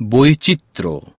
বৈচিত্র্য